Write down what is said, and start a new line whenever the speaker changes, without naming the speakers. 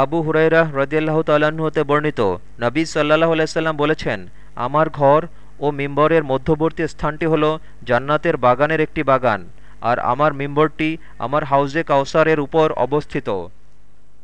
আবু হুরাইরা রদিয়াল্লাহ তাল্লাহ্ন হতে বর্ণিত, নবী সাল্লাহ আলাইসাল্লাম বলেছেন, আমার ঘর ও মিম্বরের মধ্যবর্তী স্থানটি হল জান্নাতের বাগানের একটি বাগান, আর আমার মিম্বরটি আমার হাউজে কাউসারের উপর অবস্থিত।